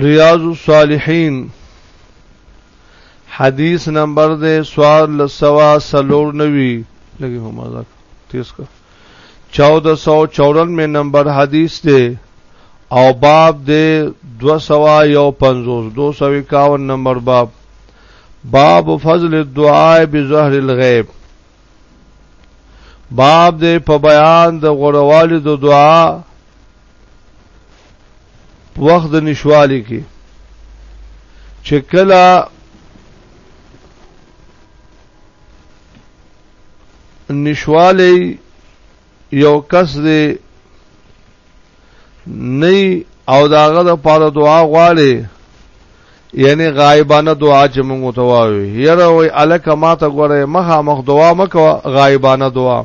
ریاض الصالحین حدیث نمبر دے سوار لسوا سلور نوی لگی ہو مازا تیز کا چودہ سو چورن میں نمبر حدیث دے او باب دے دو سوا یو پنزوز دو سو اکاون نمبر باب باب فضل الدعاء بظهر الغیب باب دے په بیان د غوروالي د دعا وخت نشوالی کې چې کله نشوالی یو کس دی نه او داغه د پاره دعا غواړي یعنی غایبانه دعا چې موږ ته وایو یره وای الک ما ته غره مخه مخ دعا مکو غایبانه دعا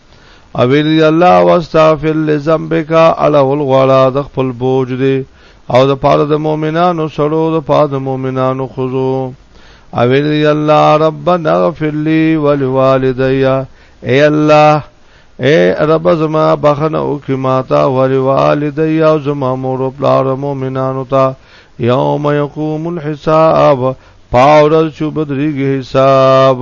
او ویلی الله واستغفر لذنبک علی الغلا د خپل بوج دی او د پاره د مؤمنانو سړو د پاره د مؤمنانو خزو او ویلی الله ربنا اغفر لی ولوالدی اے الله اے رب زما بخنه او کی ماتا ولوالدی او زما مور او پلار مؤمنانو ته یوم یقوم الحساب پاورل چوبدریږي حساب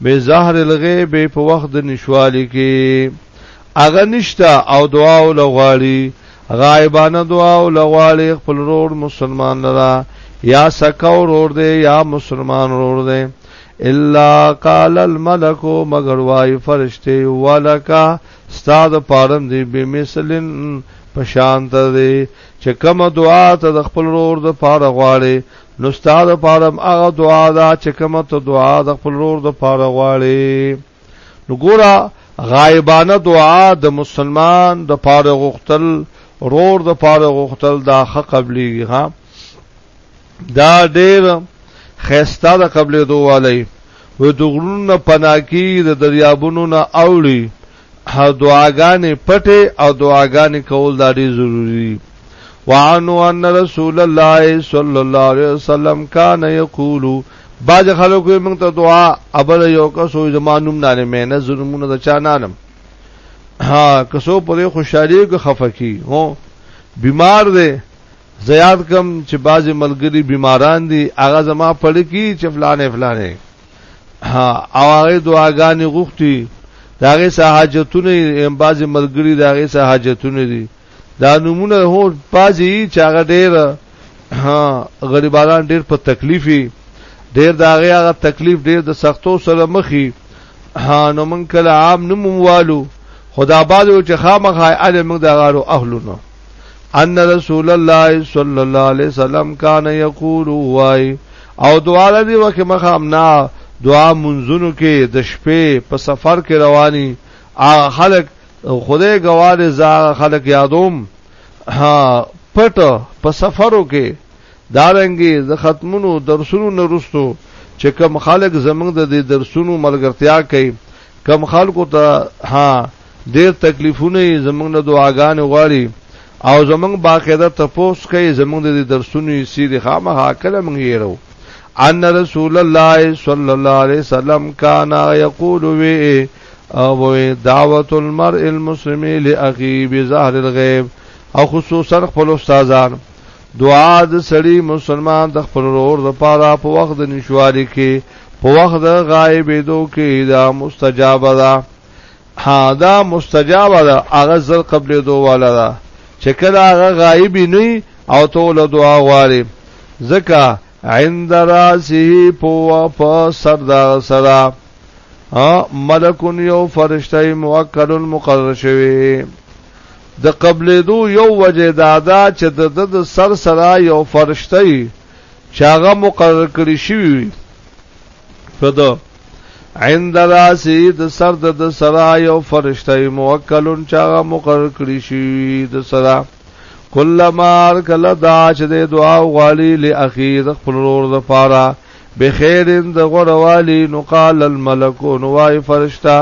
به ظهر الغیب په وخت د نشوالی کې اغه نشتا او دعا او لغواړي غایبانه دعا او لغواړي خپل رور مسلمان لرا یا سکاو رور دی یا مسلمان رور دی الا قال الملك مگر وای فرشتي ولکا استاد پارم دی به مثلن پشانت دی چې کوم دعا ته د خپل رور د پاره غواړي نو ستاسو پاره هغه دعا دا چې کومه ته دعا د خپل رور د پاره غواړي نو ګوره غایبانه دعا د مسلمان د پاره غختل رور د پاره غختل دا حق قبليږي ها دا ډېر خيستا د قبلې دوه لای و دغرون پناکی د دریابونو نه اوړي او دعاګانې پټې او دعاګانې کول دا ډېر ضروری وعنو ان رسول الله صلی الله علیه وسلم کان یقول باج خلکو موږ ته دعا ابل یو کسو زمانوم نه نه مینه ظلمونه د چا نانم ها کسو پرې خوشحالي کو خفقي هو بیمار دی زیاد کم چې بعضی ملګری بیماران دي هغه زما پړ کی چې فلانه فلانه او هغه دعاګانې غوښتي داغه سه حاجتونه بعضی ملګری داغه سه حاجتونه دي دا نمونه هو پازي چې هغه ډېر غریبانان ډېر په تکلیفي ډېر داغه هغه تکلیف ډېر د سختو سره مخي نو من کله عام نموالو خدا بازو چې خامخای اله موږ دغه اهلونو ان رسول الله صلی الله علیه وسلم کان یقول وای او دعا لدی وکه مخام نه دعا منځونو کې د شپې په سفر کې رواني هغه خلک خدای ګواله زا خلک یادوم ها پټ په سفرو کې دارنګي د ختمونو درسونو نرستو چې کم خلک زمنګ د درسونو ملګرتیا کوي کم خلکو ته ها ډیر تکلیفونه یې زمونږ نه دعاګانې غواړي او زمونږ باقاعده تپوس کوي زمونږ د درسونو یې سیری خامخا کله مونږ یې رو ان رسول الله صلی الله علیه وسلم کان یقول وی او دعوت المرء المسلم لاخی بظهر الغیب او خصوصا خپل استادان دعا د سړی مسلمان د خپل ورور لپاره په وخت د نشواري کې په وخت د غایب دوه کې دا مستجاب ده ها دا مستجاب ده هغه زر قبل دوه والا ده چې کله هغه غایب نه او ته له دعا غواړي زکه عند راسه په په سر دا سرا ملکون یو فرشته موکل مقرر شوی د قبل دو یو وجه دادا چې د د سر سرا یو فرشته چاغه مقرر کړی شوی پردو عند راسی د سر د د سرا یو فرشته موکلون چاغه مقرر کړی شي د سرا کله مار کله دا چې د دعا غواړي لاخي د خپل ور د پاره بخیر د غروالی نو قال الملک نو وای فرشته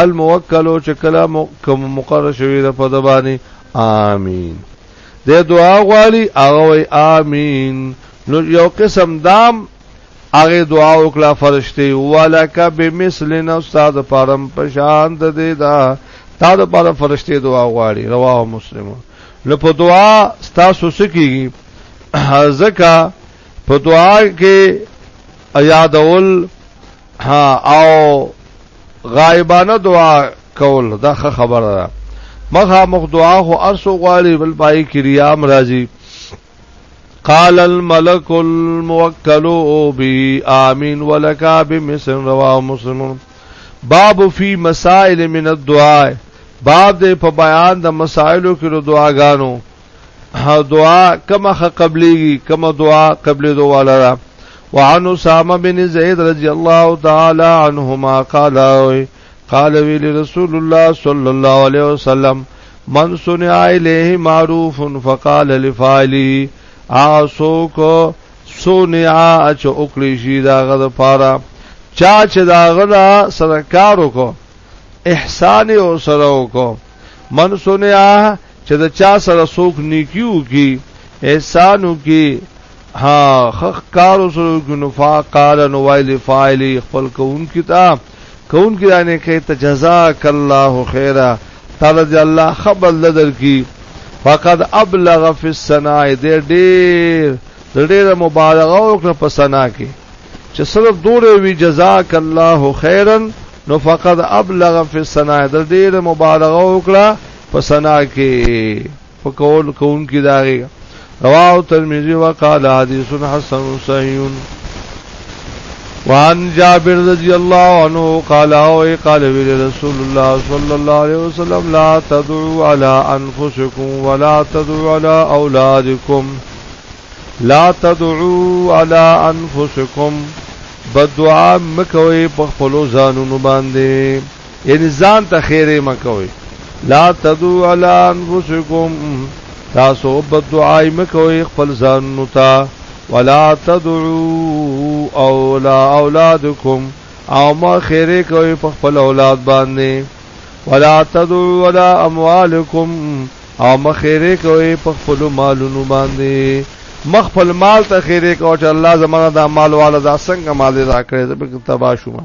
الموکل چې کله کوم مقرر شوی د پدبانی امين د دعا غواړي هغه وای امين نو یو قسم دام هغه دعا وکړه فرشتي ولک بمثل نو استاد پرم پشان د دې دا تا د پر فرشتي دعا غواړي رواه مسلمو نو په دعا ستاسو سکیږي ځکه په دعا کې یادول او غایبانه دعا کول دا خبره ده مخه مخ دعا خو ارسو غواړي بل پای کې ریام راځي قال الملك الموكل به آمين ولك بمثل رواه مسلم باب في مسائل من الدعاء باب دې په بیان د مسائلو کې د دعاګانو دعا کما قبليږي کما دعا قبلې دوه لاره وعن اسامه بن زيد رضي الله تعالى عنهما قال قال ویل رسول الله صلی الله علیه وسلم من صنع الیه معروف فقال لفاعلی آسو کو صنع اچ اوکلی شي دا غد پاره چا چې دا غدا سره کار وکړو احسان او سره وکړو من صنع چې دا چا سره سوک نیکیو کی احسانو کی ها خخ کارو سره نفاق قال نو ویل فاعلی خپل کون کتاب کوونکي دا نه کوي ته جزاک الله خیره تعالی دې الله خبر لدر کی فقد ابلغ فی السنا دې ډېر ډېر مبالغه وکړه په سنا کې چې صرف دوره وی جزاک الله خیرا نو فقد ابلغ فی السنا دې ډېر مبالغه وکړه په سنا کې په کول کوونکي د هغې رواه ترمذي وقال حديث حسن صحيح وعن جابر رضي الله عنه قال او قال رسول الله صلى الله عليه وسلم لا تدعوا على انفسكم ولا تدعوا على اولادكم لا تدعوا على انفسكم بدعا مکوي په خپل ځانونو باندې یعنی ځان ته خیره مکوي لا تدو علی انفسکم تاسو په دعای مکوي خپل ځان نو تا ولا تدعو او لا اولادکم او ما خیره کوي په خپل اولاد باندې ولا تدعو ولا اموالکم او ما خیره کوي په خپل مالونو باندې مخ په مال ته خیره کوي چې الله زمانه دا مال والا دا څنګه مال راکړي زبر تبا شومه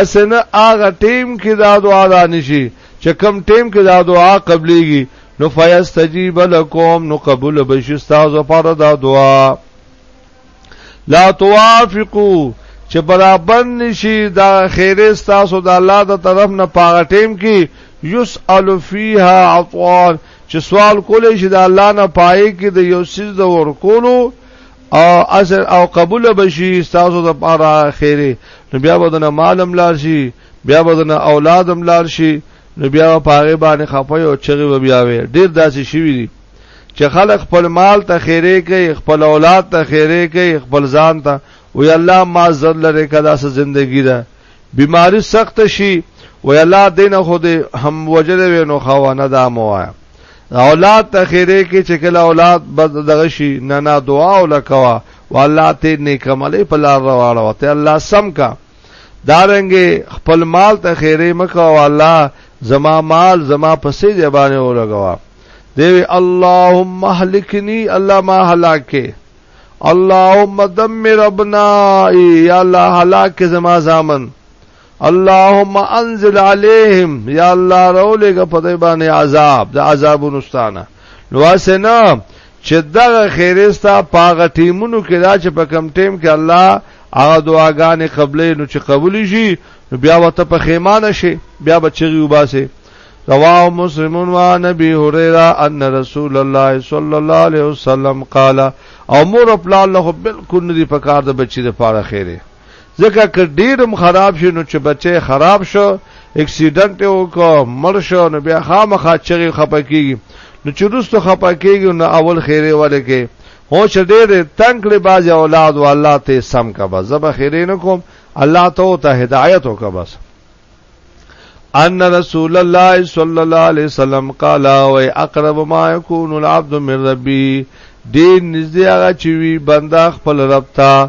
اسنه هغه ټیم کې دا دعا دا نشي چې کم ټیم کې دا دعا قبليږي نو فیستجیب لکم نو قبول بشي تاسو لپاره دا دعا لا توافقو چې برابر نشي دا خیره تاسو د الله د طرف نه پاغه ټیم کې یسأل فیها عطوان چې سوال کولې شي د الله نه پای کې د یو سیز د ورکولو او اجر او قبول بشي تاسو د پاره خیره نو بیا بدن مالم لار شي بیا بدن اولادم لار شي نو بیا پاره باندې خپي او چغي و بیا وي ډیر داسې شي وي چې خلک خپل مال ته خیره کوي خپل اولاد ته خیره کوي خپل ځان ته وی الله ما زر لره کدا سه زندگی ده بیماری سخت شي وی الله دینه خو دې هم وجره وینو خو نه دا موایا اولاد ته خیره کې چې کله اولاد بد دغه شي نه نه دعا ولکوا والله ته نیکملې په لار راوړو ته الله سم کا دارنګ خپل مال ته خیره مکو والله زما مال زما پسې دی باندې ولګوا دی اللهم اهلکنی الله ما هلاکه اللهم دمر ابنائی یا الله هلاک زما زامن اللهم انزل عليهم یا الله رولګه په دې باندې عذاب د عذابونو ستانه نو اسنه چې دغه خیرستا پاغه ټیمونو کې دا چې په کم ټیم کې الله هغه دعاګانې قبلې نو چې قبول شي نو بیا وته په خیمانه شي بیا بچی وباسي رواه مسلم و نبی هريره ان رسول الله صلی الله علیه وسلم قال او مور خپل له بالکل ندی پکار د بچی د پاره خیره ځکه که ډیرم خراب شي نو چې بچي خراب شو اکسیډنټ یو کو مړ شو نو بیا خامخا چغي خپکیږي نو چې روستو خپکیږي نو اول خیره وله کې هو چې ډېر تنگ کړي باز اولاد او الله ته سم کا بس زب خیره نه کوم الله ته ته هدایت وکا بس ان رسول الله صلی الله علیه وسلم قال او اقرب ما يكون العبد من ربي دې نږدې هغه چې وی بندا خپل رب ته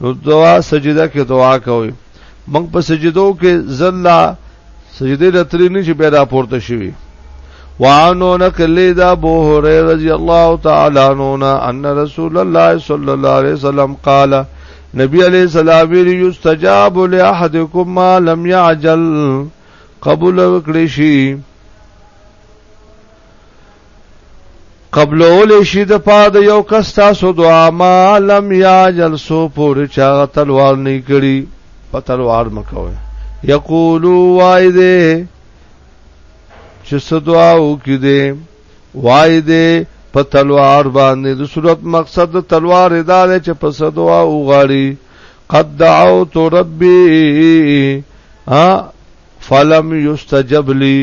نو دعا سجده کې دعا کوي موږ په سجدو کې زلا سجده لتري نه چې پیدا پورته شي وعنو نقل دا ابو هريره رضی الله تعالی عنہ ان رسول الله صلی الله علیه وسلم قال نبی علیہ السلام یستجاب لاحدکم ما لم يعجل قبول وکړي شي قبلول شي د پاره د یو کس تاسو دعا ما لم یاجل سو پورې چا تلوار نه کړی په تلوار مکوي یقولو وای دې چې صدوا وکي دې وای دې په تلوار باندې د صورت مقصد د تلوار ادارې چې په صدوا وغاړي قد دعوت ربي ها فلم یستجب لی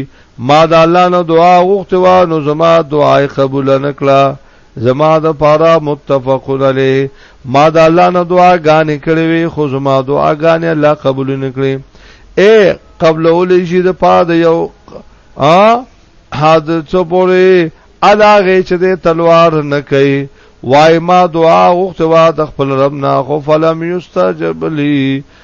ما د الله نه دعا غوښته و نو زما دعا قبول نکړه زما د پاره متفقون علی ما د الله نه دعا غانې کړې وي خو زما دعا غانې الله قبول نکړي اے قبل اولې شي د پاره د یو ا حد څو پورې علاغه چې د تلوار نه کوي وای ما دعا غوښته و د خپل رب نه خو فلم یستجب لی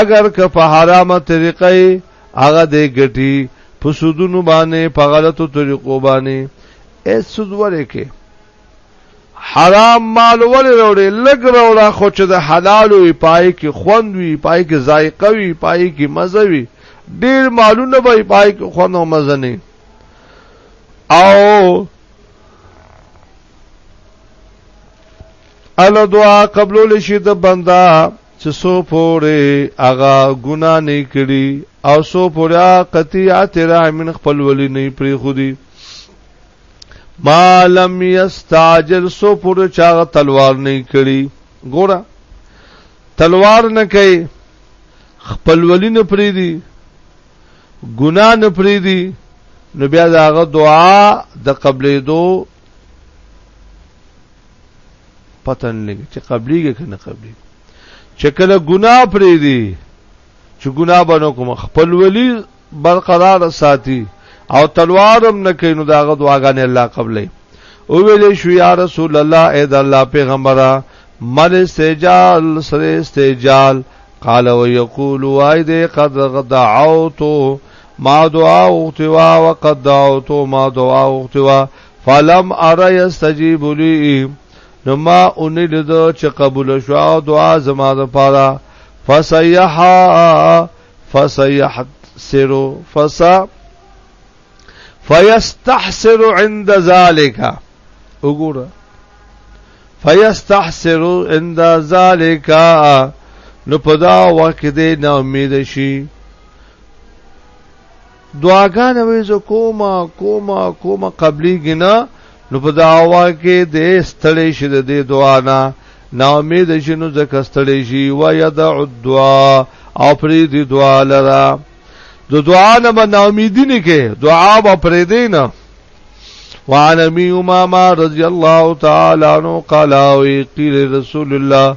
اگر که په حرامه طریقه هغه دې ګټي په سودونو باندې په غلطو طریقو باندې اې سود ورکه حرام مال ولې وروړي لګ وروړه خو چې د حلال وي پای کې خوند وي پای کې ذایقه وي پای کې مزه وي ډیر مالونه به پای کې خوند او مزه نه او ال دعا قبول شي د بندا چې سو پورې هغه ګنا نه کړي او سو پورې قطیعت رحمن خپل ولی نه پری خودي ما لم یستعجل سو پورې چاغه تلوار نه کړي ګوره تلوار نه کوي خپل ولی نه پری دي ګنا نه پری دي نو بیا داغه دعا د قبلې دو پته نه لګي چې قبليږي کنه قبلي چې کله ګناه پرې دي چې ګناه باندې کوم خپل ولی برقرار ساتي او تلوارم نه کینو داغه دعاګانې الله قبلې او ویلې شو یا رسول الله اې د الله پیغمبره مل استجال سره استجال قال ويقول وايد قد دعوت ما دعا اوتوا وقد دعوت ما دعا اوتوا فلم ارا یستجیب لی نو ما اونی لیدو چې قبول شو دعا زما د پاره فسیحا فسیحت سرو فسا فیستحسر عند ذالک وګوره فیستحسر عند ذالک نو په دا وخت دې نا امید شي دعاګانې وې زه کوم کوم کوم قبلي ګنا نو په دعوا کې دې ستړې شې د دې دعا نه نا امید شې نو ځکه ستړې شي و يدع الدعاء او پرې دې دعا لرا د دعا نه به نا امیدی نه کې دعا به پرې دې نه وعن ابي امامه رضي الله تعالى عنه قال قيل رسول الله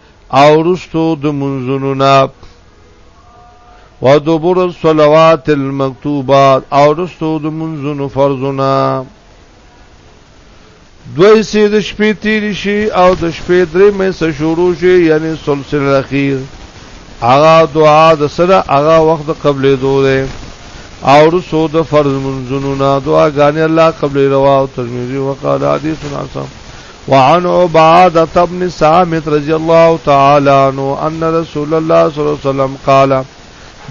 او رستو د منځونو نه ودبر الصلوات المکتوبات او رستو د منځونو فرضونه دوی سي د شپې تیر شي او د شپې درې مې سره شروع شي یعنی سلسله الاخیر اغا دعا د سره اغا وخت قبلې دوه او رسو د فرض منځونو نه دعاګانې الله قبلې روا او ترمذی وقاله حدیث حسن وعن عبادة بن سامت رضي الله تعالى عنه أن رسول الله صلى الله عليه وسلم قال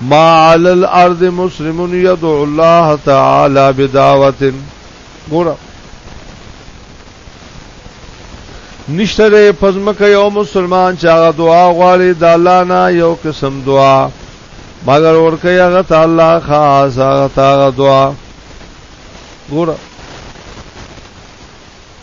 ما على الأرض مسلم يدعو الله تعالى بدعوة ګور نشتره پزمکه یو مسلمان چې هغه دعا غواړي د الله نه یو قسم دعا مگر ورکه هغه تعالی خاص هغه دعا ګور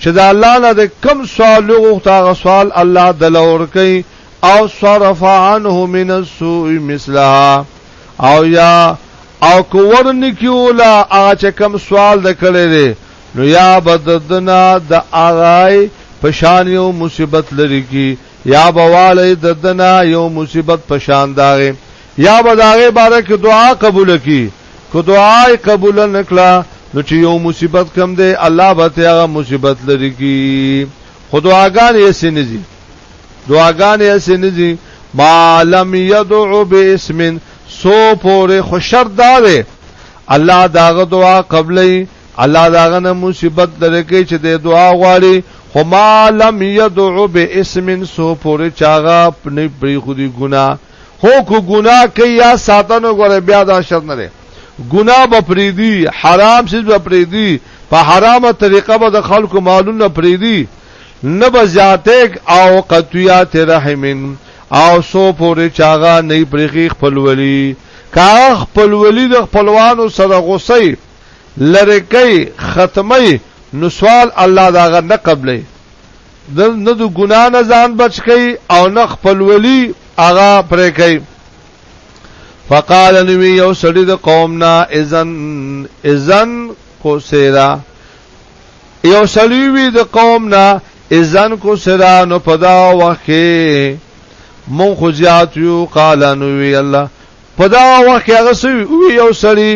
چې د الله نه د کم سوال وغوښته هغه سوال الله د لور کوي او صرف عنه من السوء مثلها او یا او کور نکیولا هغه چې کم سوال د کړي دي نو یا بددنا د اغای پشان یو مصیبت لري کی یا بواله ددنا یو مصیبت پشان داغه یا به د هغې باره کې دعا قبوله کړي، که دعا یې قبوله نه کړه نو چې یو مصیبت کوم دی الله به ترې هغه مصیبت لرې کړي، خو دعاګانې هسې نه ځي، دعاګانې هسې نه ځي، ما لم یدع باسم څو پورې، خو شرط دا دی الله د هغه دعا قبلوي، الله د هغه نه مصیبت لرې کوي چې دی دعا غواړي، خو ما لم یدع باسم څو پورې چې هغه نه پرېښودي ګناه. هو کو ګناه کوي یا ساتنه غره بیا دا شرط نه لري ګناه به پریدي حرام سیز به پریدي په حرامه طریقه به د خلکو مالونه پریدي نه به زیاتګ او قطعیات رحمن او سو پورې چاغه نه پرېږي خپل ولی کا خپل ولی د خپلوانو سره غوسه لری کوي ختمي نو سوال الله داغه نه قبلې نه د ګناه نه ځان بچ کئ او نه خپل ولی هغه پرې کئ فقال نوی یو سړی د قومنا اذن اذن کو سیرا یو سړی وی د قومنا اذن کو سیرا نو پدا وخه مون خو زیات یو قال نوی الله په دا وخت کې هغه سوي او یو سړی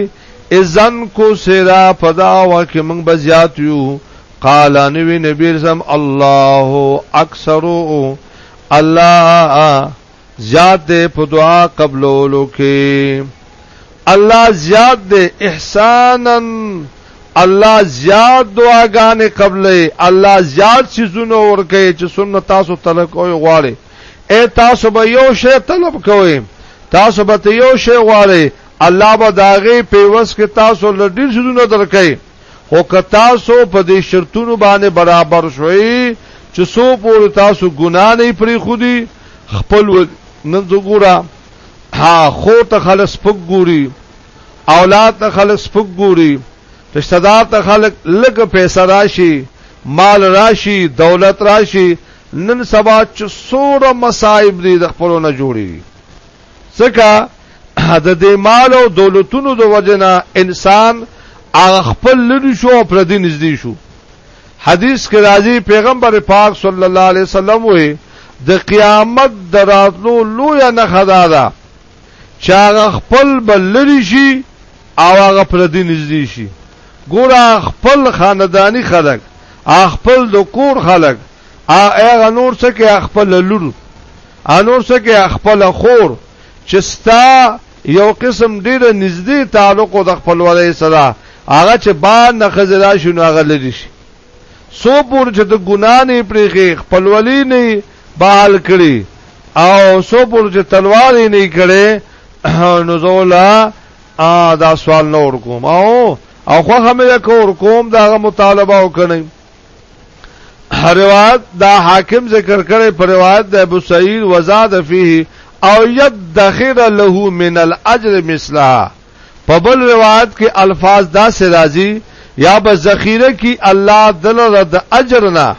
اذن کو سرا په دا وخت کې موږ بزیات یو قال نبی نبی زم الله اکثر الله زیاد دے په دعا قبلولو کې الله زیاد دے احسانا الله زیاد دعاګانې قبلې الله زیاد سيزونه ورکه چې سنت تاسو تلک او غواړي اے تاسو به یو شی طلب کوئ تاسو به ته یو شی غواړئ الله به داغه پیوس کې تاسو لډیر شونه درکې خو که تاسو په دې شرطونو باندې برابر شوي چې سو پور تاسو ګنا نه پری خودي خپل نن زګورا ها خو ته خلص پګ ګوري اولاد ته خلص پګ ګوري رشتہ دار ته خلک لګ پیسې راشي مال راشي دولت راشي نن سبا چې سوره مصائب دي د خپلو نه جوړي څکه د دې مال او دولتونو د وجنه انسان هغه خپل لری شو او پر دې نږدې شو حدیث کې راځي پیغمبر پاک صلی الله علیه وسلم وې د قیامت دراتلو لوی نه خدا ده چې هغه خپل به لري شي او هغه پردي نږدې شي ګوره خپل خاندانی خلک خپل د کور خلک هغه نور څه کې خپل لور انور څه کې خپل خور چې ستا یو قسم ډیر نږدې تعلق د خپل ولای سره هغه چې با نه خزرا شنو هغه لري شي سو پور چې د ګنا نه پرېږي خپلولي نه بحال کړي او سو پور چې تلوار یې نه کړي نو زولا ا دا سوال نور کوم او او خو همې کور کوم دا مطالبه وکړي روایت دا حاکم ذکر کړي پر روایت د ابو سعید وزاد فيه او يدخر له من الاجر مثلها په بل روایت کې الفاظ دا سه راځي یا به ذخیره کی الله دلره د اجر نه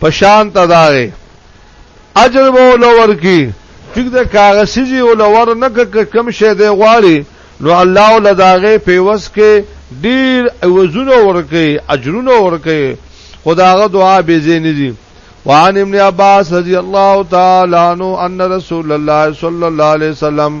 پشان تدارې اجر به ولور کی چې د کاغذي ولور نه کم شه دی غواړي نو الله لداغه پیوس کې ډیر وزونه ورکه اجرونه ورکه خداغه دعا به زین دي وعن ابن عباس رضی الله تعالی عنہ ان رسول الله صلی الله علیه وسلم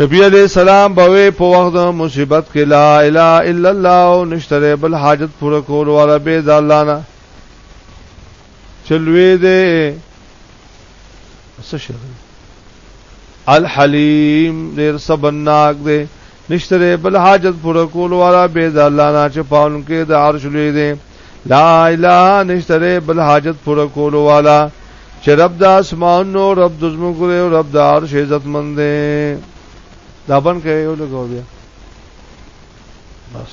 نبی علیہ السلام بوي په وخت د مصیبت کې لا اله الا الله او نشتره بل حاجت پوره کول او رب د الله نه چلوي دې سشر الحلیم دیر سبناک دې نشته دی بل حاجت پوره کول والا به د الله نه چې پاون کې د عرش لوی دی لا اله نشته دی بل حاجت پوره کول والا چې رب د اسمان نو رب د زمکو دی رب د عرش عزت مند دی دا بن کې یو لګو بیا بس